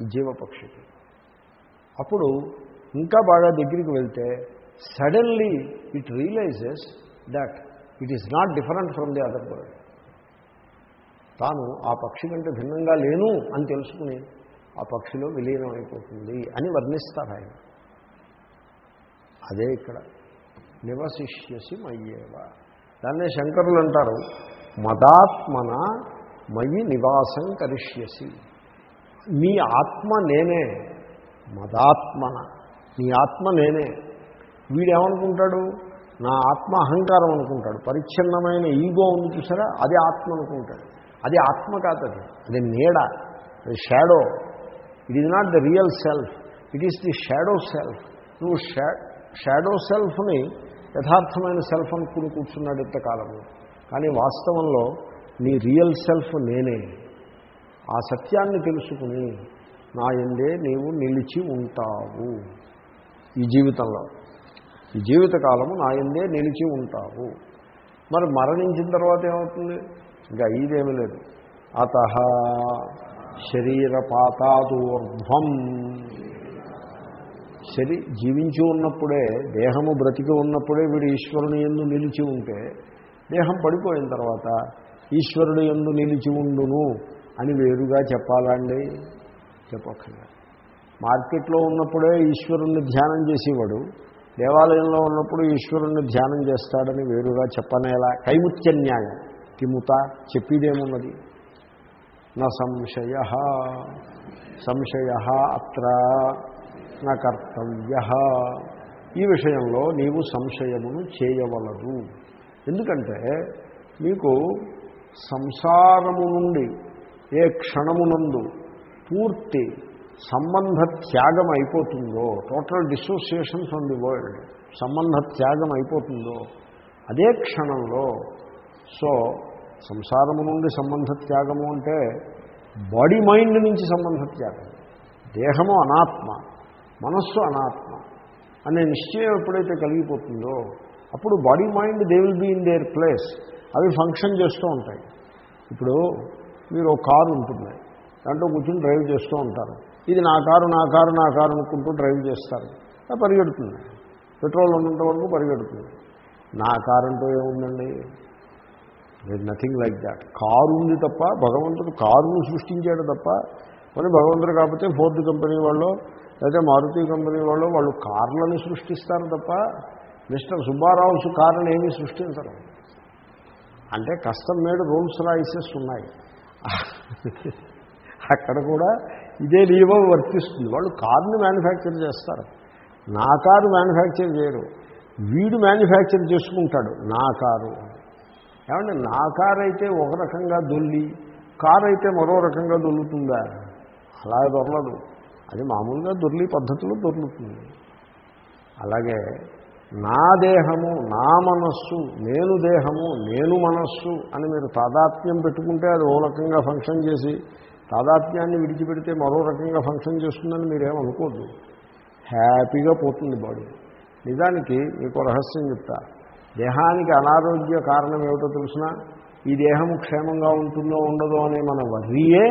Speaker 1: ఈ జీవపక్షికి అప్పుడు ఇంకా బాగా దగ్గరికి వెళ్తే suddenly it realises that it is not different from the other bird తాను ఆ పక్షి కంటే భిన్నంగా లేను అని తెలుసుకుని ఆ పక్షిలో విలీనం అయిపోతుంది అని వర్ణిస్తారు ఆయన అదే ఇక్కడ. నివసిష్యసి మయ్యేవ. దాన్నే శంకరులు అంటారు. మదాత్మన మయి నివాసం కరిష్యసి. మీ ఆత్మ నేనే. మదాత్మన. నీ ఆత్మ నేనే. వీడేమనుకుంటాడు? నా ఆత్మ అహంకారం అనుకుంటాడు. పరిచ్ఛిన్నమైన ఈగో ఉంది చూసారా? అది ఆత్మ అనుకుంటాడు. అది ఆత్మ కాదు అది. అది నీడ. అది shadow. It is not the real self it is the shadow self నువ్వు షాడో సెల్ఫ్ని యథార్థమైన సెల్ఫ్ అనుకుని కూర్చున్నాడు ఇంతకాలము. కానీ వాస్తవంలో నీ రియల్ సెల్ఫ్ నేనే. ఆ సత్యాన్ని తెలుసుకుని నా ఎందే నీవు నిలిచి ఉంటావు. ఈ జీవితంలో. ఈ జీవితకాలము నా ఎందే నిలిచి ఉంటావు. మరి మరణించిన తర్వాత ఏమవుతుంది? ఇంకా ఇదేమీ లేదు. అత శరీరపాతాదూర్ధ్వం. శరీ జీవించి ఉన్నప్పుడే దేహము బ్రతికి ఉన్నప్పుడే వీడు ఈశ్వరుని ఎందు నిలిచి ఉంటే దేహం పడిపోయిన తర్వాత ఈశ్వరుడు ఎందు నిలిచి ఉండును అని వేరుగా చెప్పాలండి. చెప్పకుండా మార్కెట్లో ఉన్నప్పుడే ఈశ్వరుణ్ణి ధ్యానం చేసేవాడు దేవాలయంలో ఉన్నప్పుడు ఈశ్వరుణ్ణి ధ్యానం చేస్తాడని వేరుగా చెప్పనేలా కైముత్య న్యాయం కిముత చెప్పేదేమున్నది? నా సంశయ. సంశయ అత్ర. నా కర్తవ్య. ఈ విషయంలో నీవు సంశయమును చేయవలదు. ఎందుకంటే మీకు సంసారము నుండి ఏ క్షణమునందు పూర్తి సంబంధ త్యాగం అయిపోతుందో total dissociation from the world సంబంధ త్యాగం అయిపోతుందో అదే క్షణంలో సో సంసారము నుండి సంబంధ త్యాగము అంటే బాడీ మైండ్ నుంచి సంబంధ త్యాగం. దేహము అనాత్మ. మనస్సు అనాత్మ అనే నిశ్చయం ఎప్పుడైతే కలిగిపోతుందో అప్పుడు body mind they will be in their place అవి ఫంక్షన్ చేస్తూ ఉంటాయి. ఇప్పుడు మీరు ఒక కారు ఉంటుంది. దాంట్లో కూర్చొని డ్రైవ్ చేస్తూ ఉంటారు. ఇది నా కారు నా కారు నా కారు అనుకుంటూ డ్రైవ్ చేస్తారు. పరిగెడుతుంది. పెట్రోల్ ఉన్నంత వరకు పరిగెడుతుంది. నా కారు అంటూ ఏముందండి? There nothing like that car ఉంది తప్ప భగవంతుడు కారును సృష్టించాడు తప్ప మరి భగవంతుడు కాకపోతే ఫోర్త్ కంపెనీ వాళ్ళు లేదా మారుతి కంపెనీ వాళ్ళు వాళ్ళు కార్లను సృష్టిస్తారు తప్ప మిస్టర్ సుబ్బారావుస్ కార్లు ఏమీ సృష్టించరు. అంటే కస్టమ్ మేడ్ రూల్స్ రాయిసెస్ ఉన్నాయి. అక్కడ కూడా ఇదే నియమం వర్తిస్తుంది. వాళ్ళు కారుని మ్యానుఫ్యాక్చర్ చేస్తారు. నా కారు మ్యానుఫ్యాక్చర్ చేయరు. వీడు మ్యానుఫ్యాక్చర్ చేసుకుంటాడు. నా కారు. ఏమంటే నా కారు అయితే ఒక రకంగా దొల్లి కారు అయితే మరో రకంగా దొల్లుతుందా? అలా దొరలదు. అది మామూలుగా దొర్లి పద్ధతిలో దొర్లుతుంది. అలాగే నా దేహము నా మనస్సు నేను దేహము నేను మనస్సు అని మీరు తాదాత్మ్యం పెట్టుకుంటే అది ఓ రకంగా ఫంక్షన్ చేసి తాదాత్మ్యాన్ని విడిచిపెడితే మరో రకంగా ఫంక్షన్ చేస్తుందని మీరేమనుకోద్దు హ్యాపీగా పోతుంది బాడీ. నిజానికి మీకు రహస్యం చెప్తా. దేహానికి అనారోగ్య కారణం ఏమిటో తెలిసినా? ఈ దేహము క్షేమంగా ఉంటుందో ఉండదో అనే మన వర్రీయే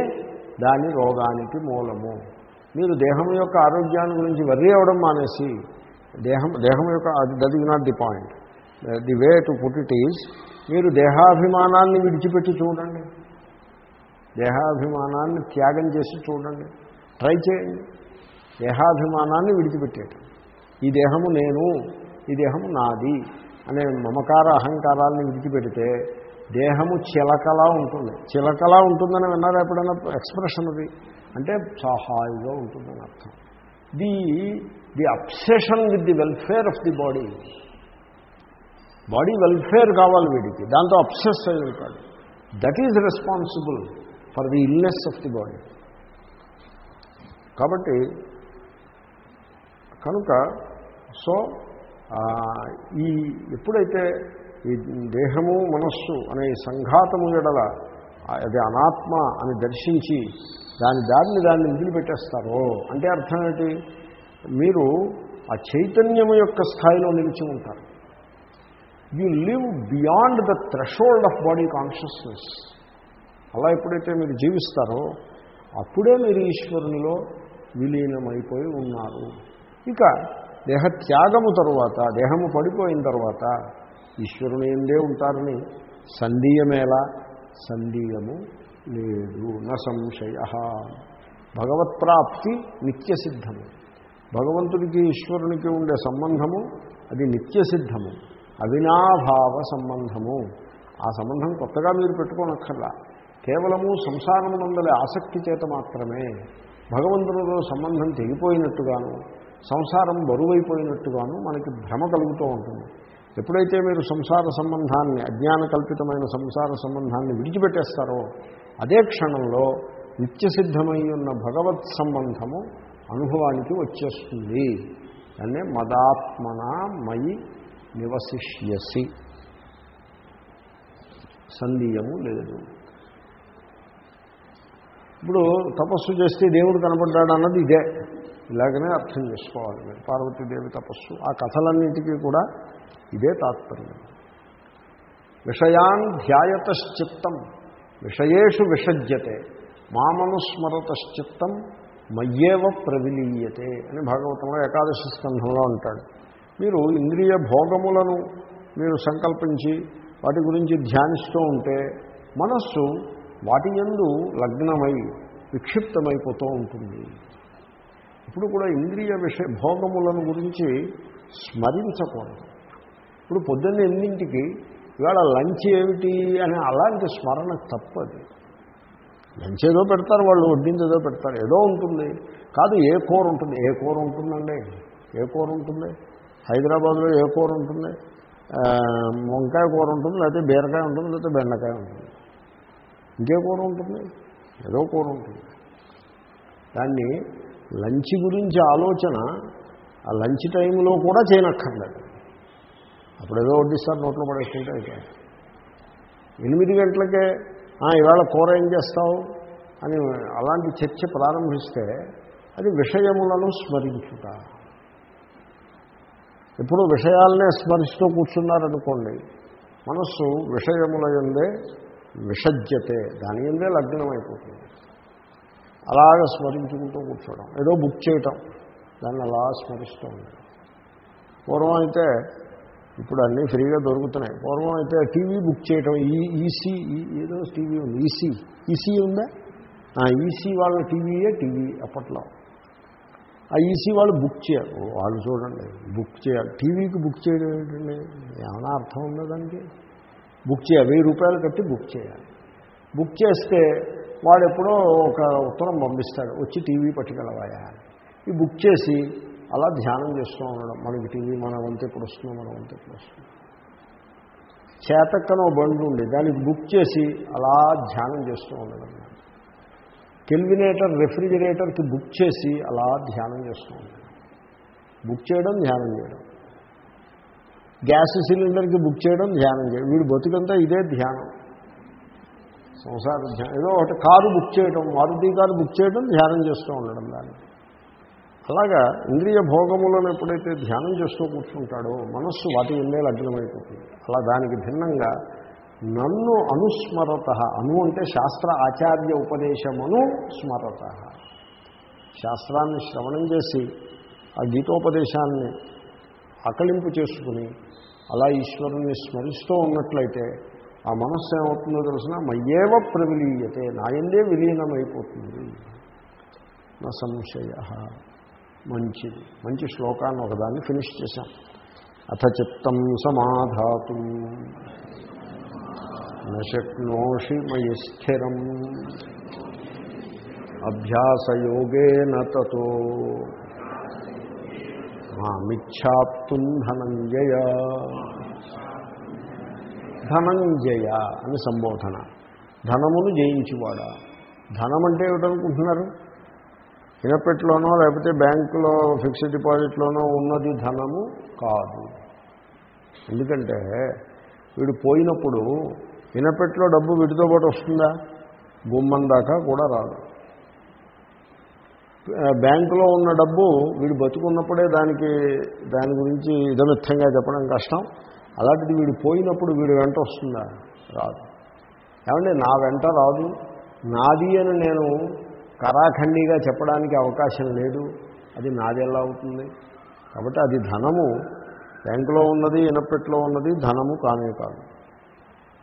Speaker 1: దాని రోగానికి మూలము. మీరు దేహం యొక్క ఆరోగ్యాన్ని గురించి వర్రీ అవ్వడం మానేసి దేహం దేహం యొక్క that is not the point the way to put it is మీరు దేహాభిమానాన్ని విడిచిపెట్టి చూడండి. దేహాభిమానాన్ని త్యాగం చేసి చూడండి. ట్రై చేయండి. దేహాభిమానాన్ని విడిచిపెట్టేయటం ఈ దేహము నేను ఈ దేహము నాది అనే మమకార అహంకారాన్ని విడిచిపెడితే దేహము చిలకలా ఉంటుంది. చిలకలా ఉంటుందని విన్నారా ఎప్పుడైనా ఎక్స్ప్రెషన్ అది? అంటే సహాయిగా ఉంటుందని అర్థం. The the obsession with the welfare of the body. Body welfare కావాలి వీడికి దాంతో అప్సెస్ అయి ఉంటాడు. That is responsible for the illness of the body. కాబట్టి కనుక సో ఈ ఎప్పుడైతే ఈ దేహము మనస్సు అనే సంఘాతము ఎడల అది అనాత్మ అని దర్శించి దాని దారిని దాన్ని వదిలిపెట్టేస్తారో అంటే అర్థం ఏంటి? మీరు ఆ చైతన్యము యొక్క స్థాయిలో నిలిచి ఉంటారు. You live beyond the threshold of body consciousness అలా ఎప్పుడైతే మీరు జీవిస్తారో అప్పుడే మీరు ఈశ్వరునిలో విలీనమైపోయి ఉన్నారు. ఇక దేహ త్యాగము తరువాత దేహము పడిపోయిన తర్వాత ఈశ్వరుని ఎందే ఉంటారని సందీయమేలా సందీయము లేదు. న సంశయ. భగవత్ప్రాప్తి నిత్యసిద్ధము భగవంతుడికి ఈశ్వరునికి ఉండే సంబంధము అది నిత్యసిద్ధము అవినాభావ సంబంధము. ఆ సంబంధం కొత్తగా మీరు పెట్టుకోనక్కర్లా. కేవలము సంసారమునందలి ఆసక్తి చేత మాత్రమే భగవంతునితో సంబంధం తెగిపోయినట్టుగాను సంసారం బరువైపోయినట్టుగాను మనకి భ్రమ కలుగుతూ ఉంటుంది. ఎప్పుడైతే మీరు సంసార సంబంధాన్ని అజ్ఞాన కల్పితమైన సంసార సంబంధాన్ని విడిచిపెట్టేస్తారో అదే క్షణంలో నిత్యసిద్ధమై ఉన్న భగవత్ సంబంధము అనుభవానికి వచ్చేస్తుంది. అనే మదాత్మన మయి నివసిష్యసి. సందీయము లేదు. ఇప్పుడు తపస్సు చేస్తే దేవుడు కనపడ్డాడు అన్నది ఇదే. ఇలాగనే అర్థం చేసుకోవాలి. మీరు పార్వతీదేవి తపస్సు. ఆ కథలన్నింటికీ కూడా ఇదే తాత్పర్యం. విషయాన్ ధ్యాయతశ్చిత్తం విషయేషు విషజ్యతే మామనుస్మరతశ్చిత్తం మయ్యేవ ప్రవిలీయతే అని భాగవతంలో ఏకాదశి స్కంధంలో అంటాడు. మీరు ఇంద్రియ భోగములను మీరు సంకల్పించి వాటి గురించి ధ్యానిస్తూ ఉంటే మనస్సు వాటి ఎందు లగ్నమై విక్షిప్తమైపోతూ ఉంటుంది. ఇప్పుడు కూడా ఇంద్రియ విషయ భోగములను గురించి స్మరించకూడదు. ఇప్పుడు పొద్దున్న ఎన్నింటికి ఇవాళ లంచ్ ఏమిటి అని అలాంటి స్మరణ తప్పది. లంచ్ ఏదో పెడతారు వాళ్ళు వడ్డించి ఏదో పెడతారు ఏదో ఉంటుంది. కాదు ఏ కూర ఉంటుంది? ఏ కూర ఉంటుందండి? ఏ కూర ఉంటుంది? హైదరాబాద్లో ఏ కూర ఉంటుంది? వంకాయ కూర ఉంటుంది లేకపోతే బీరకాయ ఉంటుంది లేకపోతే బెండకాయ ఉంటుంది. ఇంకే కూర ఉంటుంది? ఏదో కూర ఉంటుంది. దాన్ని లంచ్ గురించి ఆలోచన ఆ లంచ్ టైంలో కూడా చేయనక్కర్లేదు. అప్పుడు ఏదో వడ్డిస్తారు నోట్లో పడేసుకుంటే అయిపోయింది ఎనిమిది గంటలకే ఇవాళ కూర ఏం చేస్తావు? అని అలాంటి చర్చ ప్రారంభిస్తే అది విషయములను స్మరించుట. ఎప్పుడు విషయాలనే స్మరిస్తూ కూర్చున్నారనుకోండి మనస్సు విషయముల ఎందే విషజ్యతే దాని ఎందే లగ్నం అయిపోతుంది అలాగ స్మరించుకుంటూ కూర్చోవడం ఏదో బుక్ చేయటం దాన్ని అలా స్మరిస్తూ ఉండడం. పూర్వం అయితే ఇప్పుడు అన్నీ ఫ్రీగా దొరుకుతున్నాయి. పూర్వం అయితే టీవీ బుక్ చేయటం ఈ ఈసీ ఏదో టీవీ ఉంది ఈసీ ఈసీ ఉందా? ఈసీ వాళ్ళ టీవీయే టీవీ అప్పట్లో. ఆ ఈసీ వాళ్ళు బుక్ చేయాలి. వాళ్ళు చూడండి బుక్ చేయాలి. టీవీకి బుక్ చేయడం ఏంటండి? ఏమైనా అర్థం ఉందా దానికి? బుక్ చేయాలి. వెయ్యి రూపాయలు కట్టి బుక్ చేయాలి. బుక్ చేస్తే వాడు ఎప్పుడో ఒక ఉత్తరం పంపిస్తాడు. వచ్చి టీవీ పట్టుకెళ్ళవాయా ఈ బుక్ చేసి అలా ధ్యానం చేస్తూ ఉండడం. మనకి టీవీ మన వంతు ఎప్పుడు వస్తుందో మన వంతు ఎప్పుడు వస్తుంది చేతక్కన బండి ఉండి దానికి బుక్ చేసి అలా ధ్యానం చేస్తూ ఉండడం. కెల్వినేటర్ రెఫ్రిజిరేటర్కి బుక్ చేసి అలా ధ్యానం చేస్తూ ఉండడం. బుక్ చేయడం ధ్యానం చేయడం. గ్యాస్ సిలిండర్కి బుక్ చేయడం ధ్యానం చేయడం. వీడు బతుకంతా ఇదే ధ్యానం. సంసార ధ్యానం. ఏదో ఒకటి కారు బుక్ చేయడం మారుతి కారు బుక్ చేయడం ధ్యానం చేస్తూ ఉండడం దానికి అలాగా ఇంద్రియ భోగములను ఎప్పుడైతే ధ్యానం చేస్తూ కూర్చుంటాడో మనస్సు వాటి ఉండే లగ్నమైపోతుంది. అలా దానికి భిన్నంగా నన్ను అనుస్మరత అను అంటే శాస్త్ర ఆచార్య ఉపదేశమును స్మరత. శాస్త్రాన్ని శ్రవణం చేసి ఆ గీతోపదేశాన్ని ఆకలింపు చేసుకుని అలా ఈశ్వరుణ్ణి స్మరిస్తూ ఉన్నట్లయితే ఆ మనస్సు ఏమవుతుందో తెలిసిన? మయ్యేవ ప్రవిలీయతే నాయందే విలీనమైపోతుంది. నా సంశయ. మంచిది. మంచి శ్లోకాన్ని ఒకదాన్ని ఫినిష్ చేశాం. అథ చిత్తం సమాధాతు నశక్నోషి మయి స్థిరం. అభ్యాసయోగేన తతో. మిథ్యాప్తుం ధనంజయ. ధనంజయ అని సంబోధన. ధనమును జయించువాడా. ధనం అంటే ఏమిటనుకుంటున్నారు? ఇనపెట్లోనో లేకపోతే బ్యాంకులో ఫిక్స్డ్ డిపాజిట్లోనో ఉన్నది ధనము కాదు. ఎందుకంటే వీడు పోయినప్పుడు ఇనపెట్లో డబ్బు వీటితో పాటు వస్తుందా? గుమ్మం దాకా కూడా రాదు. బ్యాంకులో ఉన్న డబ్బు వీడు బతుకున్నప్పుడే దానికి దాని గురించి ఇదమిత్తంగా చెప్పడం కష్టం. అలాంటిది వీడు పోయినప్పుడు వీడు వెంట వస్తుందా? రాదు. ఏమంటే నా వెంట రాదు? నాది అని నేను కరాఖండిగా చెప్పడానికి అవకాశం లేదు. అది నాదెలా అవుతుంది. కాబట్టి అది ధనము. బ్యాంకులో ఉన్నది ఇనపెట్లో ఉన్నది ధనము కానే కాదు.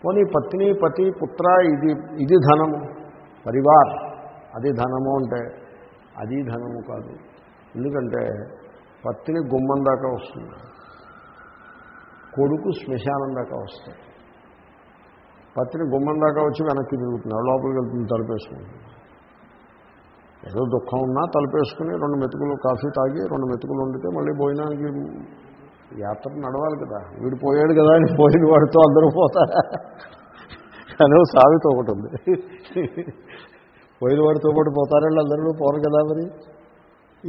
Speaker 1: పోనీ పత్ని పతి పుత్ర ఇది ఇది ధనము. పరివార్ అది ధనము అంటే అది ధనము కాదు. ఎందుకంటే పత్ని గుమ్మం దాకా వస్తుంది. కొడుకు శ్మశానం దాకా వస్తాయి. పత్ని గుమ్మం దాకా వచ్చి వెనక్కి తిరుగుతున్నాడు లోపలికి వెళ్తుంది తలుపేసుకుంటుంది. ఏదో దుఃఖం ఉన్నా తలపేసుకుని రెండు మెతుకులు కాఫీ తాగి రెండు మెతుకులు వండితే మళ్ళీ భోజనానికి యాత్ర నడవాలి కదా. వీడు పోయాడు కదా అని పోయిన వాడితో అందరూ పోతారా? అదే సావితో ఒకటి ఉంది. పోయిన వాడితో పాటు పోతారండి అందరూ పోరు కదా మరి.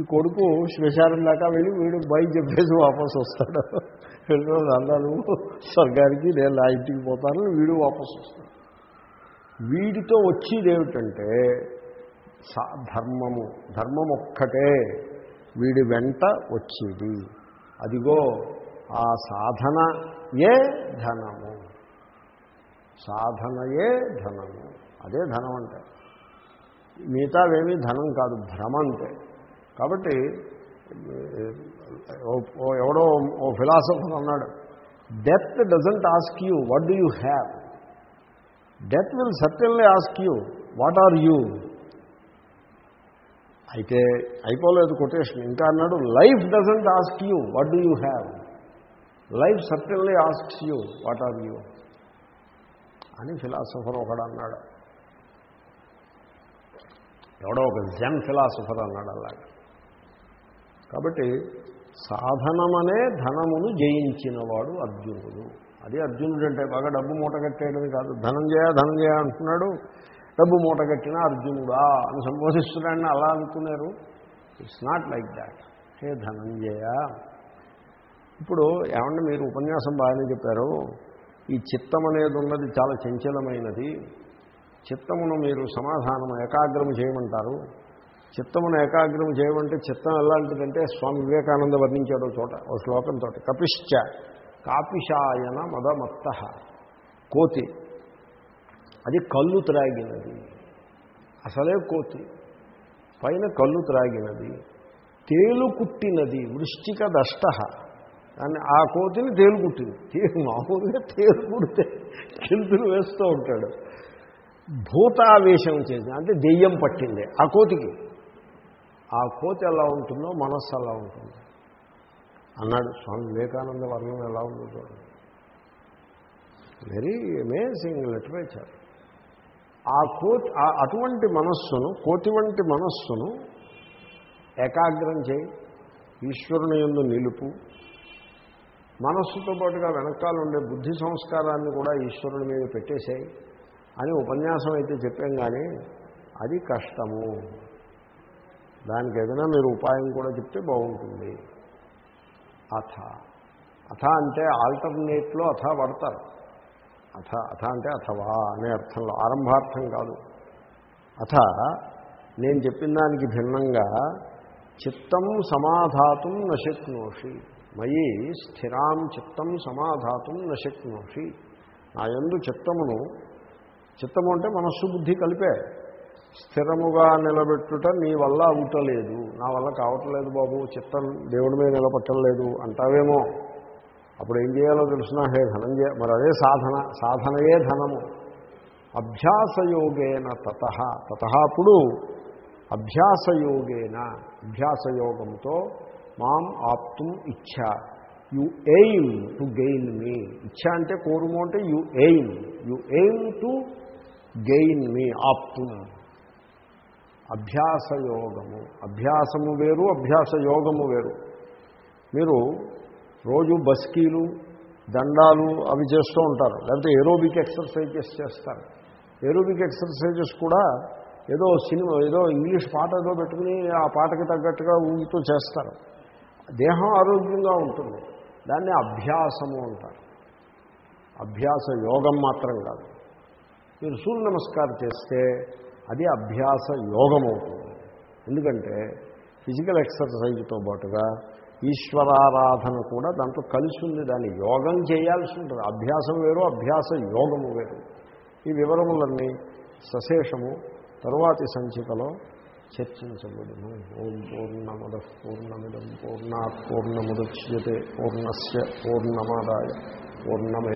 Speaker 1: ఈ కొడుకు శ్మశానం దాకా వెళ్ళి వీడు బై చెప్పేసి వాపసు వస్తాడు. వెళ్ళిన అందరూ స్వర్గానికి నేను నా ఇంటికి పోతాను వీడు వాపసు వస్తాడు. వీడితో వచ్చేది ఏమిటంటే ధర్మము. ధర్మం ఒక్కటే వీడి వెంట వచ్చేది. అదిగో ఆ సాధన ఏ ధనము? సాధనయే ధనము? అదే ధనం అంటే మిగతావేమీ ధనం కాదు భ్రమ అంటే కాబట్టి ఎవడో ఓ ఫిలాసఫర్ అన్నాడు death doesn't ask you what do you have? Death will certainly ask you what are you? అయితే అయిపోలేదు కొటేషన్. ఇంకా అన్నాడు life doesn't ask you what do you have life certainly asks you what are you అని philosopher ఒకడు అన్నాడు. ఎవడో ఒక Jan philosopher అన్నాడు అలాగే. కాబట్టి సాధనమనే ధనమును జయించినవాడు అర్జునుడు. అది అర్జునుడు అంటే బాగా డబ్బు మూట కట్టేయడం కాదు. ధనంజయ చేయ అంటున్నాడు. డబ్బు మూటగట్టిన అర్జునుడా అని సంబోధిస్తున్నాడని అలా అనుకున్నారు. ఇట్స్ నాట్ లైక్ దాట్ హే ధనంజయ. ఇప్పుడు ఏమంటే మీరు ఉపన్యాసం బాగానే చెప్పారు. ఈ చిత్తం అనేది ఉన్నది చాలా చంచలమైనది. చిత్తమును మీరు సమాధానం ఏకాగ్రము చేయమంటారు. చిత్తమును ఏకాగ్రము చేయమంటే చిత్తం ఎలాంటిదంటే స్వామి వివేకానంద వర్ణించాడు చోట ఓ శ్లోకంతో కపిశ్చ. కాపిషాయన మదమత్త. కోతి. అది కళ్ళు త్రాగినది. అసలే కోతి. పైన కళ్ళు త్రాగినది. తేలు కుట్టినది. వృష్టిక దష్ట. దాన్ని ఆ కోతిని తేలు కుట్టింది. తేలు మామూలుగా తేలు కుడితే కింతులు వేస్తూ ఉంటాడు. భూతావేశం చేసింది అంటే దెయ్యం పట్టింది ఆ కోతికి. ఆ కోతి ఎలా ఉంటుందో మనస్సు అలా ఉంటుంది. అన్నాడు స్వామి వివేకానంద వర్ణం ఎలా ఉందో చూడండి. వెరీ అమేజింగ్ లిటరేచర్ ఆ కోతి అటువంటి మనస్సును కోతి వంటి మనస్సును ఏకాగ్రం చేయి ఈశ్వరుని ఎందు నిలుపు. మనస్సుతో పాటుగా వెనకాల ఉండే బుద్ధి సంస్కారాన్ని కూడా ఈశ్వరుని మీద పెట్టేసాయి అని ఉపన్యాసం అయితే చెప్పాం కానీ అది కష్టము. దానికి ఏదైనా మీరు ఉపాయం కూడా చెప్తే బాగుంటుంది. అథ. అథ అంటే ఆల్టర్నేట్లో అథ పడతారు. అథ అథ అంటే అథవా అనే అర్థంలో ఆరంభార్థం కాదు. అథ నేను చెప్పిన దానికి భిన్నంగా చిత్తం సమాధాతం నశక్నోషి మయి స్థిరాం చిత్తం సమాధాతం నశక్నోషి. నా ఎందు చిత్తమును చిత్తము అంటే మనస్సు బుద్ధి కలిపే స్థిరముగా నిలబెట్టుట నీ వల్ల అవుటలేదు. నా వల్ల కావట్లేదు బాబు చిత్తం దేవుడి మీద నిలబట్టలేదు అంటావేమో. అప్పుడు ఏం చేయాలో తెలిసిన హే ధనం మరి అదే సాధన సాధనయే ధనము. అభ్యాసయోగేన తత. తత అప్పుడు అభ్యాసయోగేన అభ్యాసయోగంతో మాం ఆప్తుం ఇచ్చ you aim to gain me. ఇచ్చ అంటే కోరుము అంటే you aim. You aim to gain me ఆప్తుం. అభ్యాసయోగము. అభ్యాసము వేరు అభ్యాసయోగము వేరు. మీరు రోజు బస్కీలు దండాలు అవి చేస్తూ ఉంటారు. లేకపోతే ఏరోబిక్ ఎక్సర్సైజెస్ చేస్తారు. ఏరోబిక్ ఎక్సర్సైజెస్ కూడా ఏదో సినిమా ఏదో ఇంగ్లీష్ పాట ఏదో పెట్టుకుని ఆ పాటకి తగ్గట్టుగా ఊగితో చేస్తారు. దేహం ఆరోగ్యంగా ఉంటుంది. దాన్ని అభ్యాసము అంటారు. అభ్యాస యోగం మాత్రం కాదు. మీరు సూర్య నమస్కారం చేస్తే అది అభ్యాస యోగం అవుతుంది. ఎందుకంటే ఫిజికల్ ఎక్సర్సైజ్తో పాటుగా ఈశ్వరారాధన కూడా దాంట్లో కలిసి ఉంది దాన్ని యోగం చేయాల్సి ఉంటుంది. అభ్యాసం వేరు అభ్యాస యోగము వేరు. ఈ వివరములన్నీ సశేషము తరువాతి సంచికలో చర్చించబడును. ఓం పూర్ణమద పూర్ణమిదం పూర్ణా పూర్ణముద్యతే పూర్ణస్ పూర్ణమాదాయ పూర్ణమే